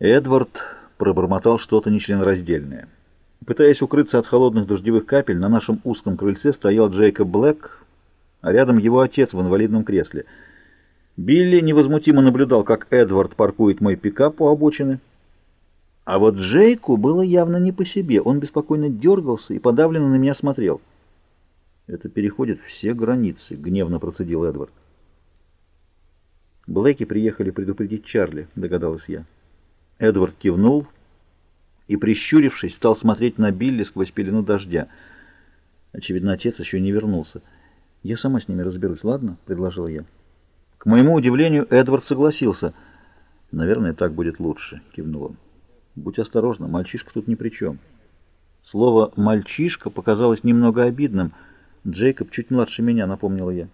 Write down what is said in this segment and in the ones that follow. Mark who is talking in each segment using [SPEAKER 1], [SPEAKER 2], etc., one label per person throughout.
[SPEAKER 1] Эдвард пробормотал что-то нечленораздельное. Пытаясь укрыться от холодных дождевых капель, на нашем узком крыльце стоял Джейкоб Блэк, а рядом его отец в инвалидном кресле. Билли невозмутимо наблюдал, как Эдвард паркует мой пикап у обочины. А вот Джейку было явно не по себе. Он беспокойно дергался и подавленно на меня смотрел. «Это переходит все границы», — гневно процедил Эдвард. «Блэки приехали предупредить Чарли», — догадалась я. Эдвард кивнул и, прищурившись, стал смотреть на Билли сквозь пелену дождя. Очевидно, отец еще не вернулся. «Я сама с ними разберусь, ладно?» — предложила я. К моему удивлению, Эдвард согласился. «Наверное, так будет лучше», — кивнул он. «Будь осторожна, мальчишка тут ни при чем». Слово «мальчишка» показалось немного обидным. Джейкоб чуть младше меня, напомнила я.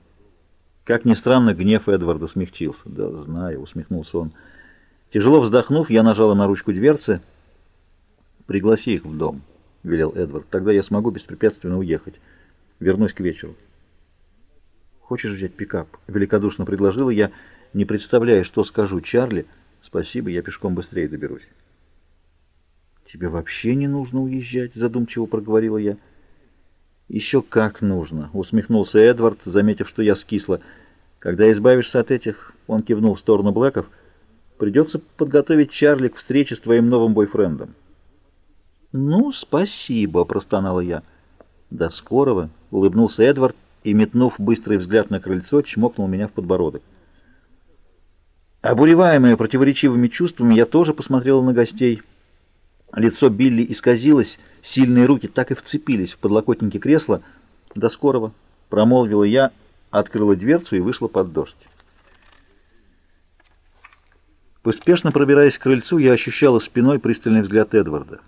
[SPEAKER 1] Как ни странно, гнев Эдварда смягчился. «Да, знаю», — усмехнулся он. Тяжело вздохнув, я нажала на ручку дверцы. «Пригласи их в дом», — велел Эдвард. «Тогда я смогу беспрепятственно уехать. Вернусь к вечеру». «Хочешь взять пикап?» — великодушно предложила я, не представляя, что скажу Чарли. «Спасибо, я пешком быстрее доберусь». «Тебе вообще не нужно уезжать», — задумчиво проговорила я. «Еще как нужно», — усмехнулся Эдвард, заметив, что я скисла. «Когда избавишься от этих...» — он кивнул в сторону Блэков. «Придется подготовить Чарли к встрече с твоим новым бойфрендом». «Ну, спасибо», — простонала я. «До скорого», — улыбнулся Эдвард и, метнув быстрый взгляд на крыльцо, чмокнул меня в подбородок. Обуреваемая противоречивыми чувствами, я тоже посмотрела на гостей — Лицо Билли исказилось, сильные руки так и вцепились в подлокотники кресла. «До скорого!» — промолвила я, открыла дверцу и вышла под дождь. Поспешно пробираясь к крыльцу, я ощущала спиной пристальный взгляд Эдварда.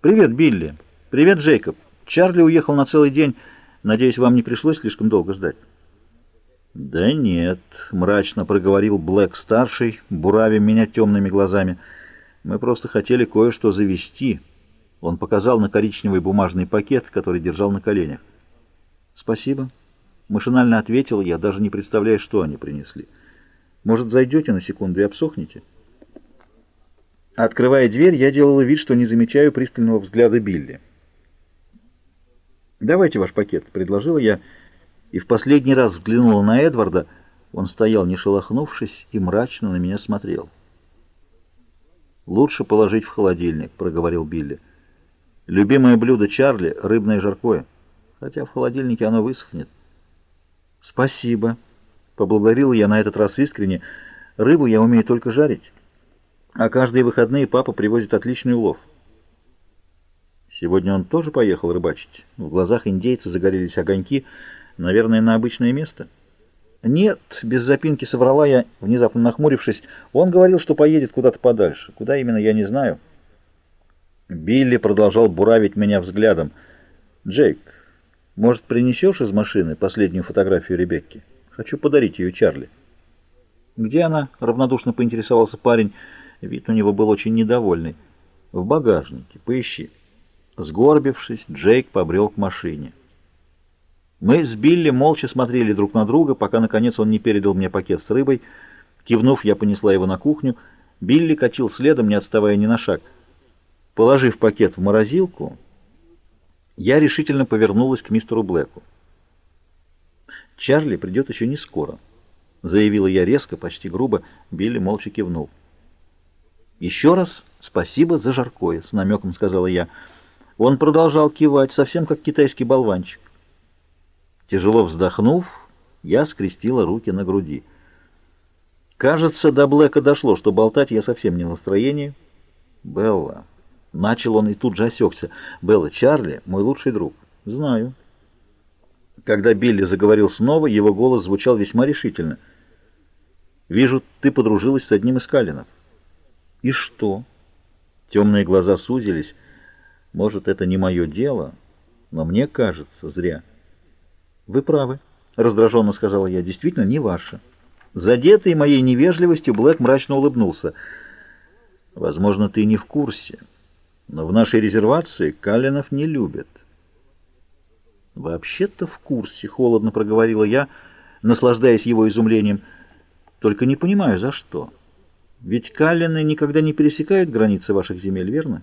[SPEAKER 1] «Привет, Билли! Привет, Джейкоб! Чарли уехал на целый день. Надеюсь, вам не пришлось слишком долго ждать?» «Да нет», — мрачно проговорил Блэк-старший, буравя меня темными глазами, — мы просто хотели кое-что завести. Он показал на коричневый бумажный пакет, который держал на коленях. Спасибо. Машинально ответил я, даже не представляя, что они принесли. Может, зайдете на секунду и обсохнете? Открывая дверь, я делала вид, что не замечаю пристального взгляда Билли. «Давайте ваш пакет», — предложила я, и в последний раз взглянула на Эдварда. Он стоял, не шелохнувшись, и мрачно на меня смотрел. «Лучше положить в холодильник», — проговорил Билли. «Любимое блюдо Чарли — рыбное жаркое, хотя в холодильнике оно высохнет». «Спасибо», — поблагодарил я на этот раз искренне. «Рыбу я умею только жарить, а каждые выходные папа привозит отличный улов». Сегодня он тоже поехал рыбачить. В глазах индейца загорелись огоньки, наверное, на обычное место — «Нет», — без запинки соврала я, внезапно нахмурившись. «Он говорил, что поедет куда-то подальше. Куда именно, я не знаю». Билли продолжал буравить меня взглядом. «Джейк, может, принесешь из машины последнюю фотографию Ребекки? Хочу подарить ее Чарли». «Где она?» — равнодушно поинтересовался парень. Вид у него был очень недовольный. «В багажнике. Поищи». Сгорбившись, Джейк побрел к машине. Мы с Билли молча смотрели друг на друга, пока, наконец, он не передал мне пакет с рыбой. Кивнув, я понесла его на кухню. Билли катил следом, не отставая ни на шаг. Положив пакет в морозилку, я решительно повернулась к мистеру Блэку. «Чарли придет еще не скоро», — заявила я резко, почти грубо. Билли молча кивнул. «Еще раз спасибо за жаркое», — с намеком сказала я. Он продолжал кивать, совсем как китайский болванчик. Тяжело вздохнув, я скрестила руки на груди. Кажется, до Блэка дошло, что болтать я совсем не в настроении. Белла. Начал он и тут же осекся. Белла, Чарли — мой лучший друг. Знаю. Когда Билли заговорил снова, его голос звучал весьма решительно. «Вижу, ты подружилась с одним из Калинов». «И что?» Темные глаза сузились. «Может, это не мое дело, но мне кажется, зря». «Вы правы», — раздраженно сказала я, — «действительно не ваше». Задетый моей невежливостью, Блэк мрачно улыбнулся. «Возможно, ты не в курсе, но в нашей резервации Калинов не любят». «Вообще-то в курсе», — холодно проговорила я, наслаждаясь его изумлением. «Только не понимаю, за что». Ведь каллины никогда не пересекают границы ваших земель, верно?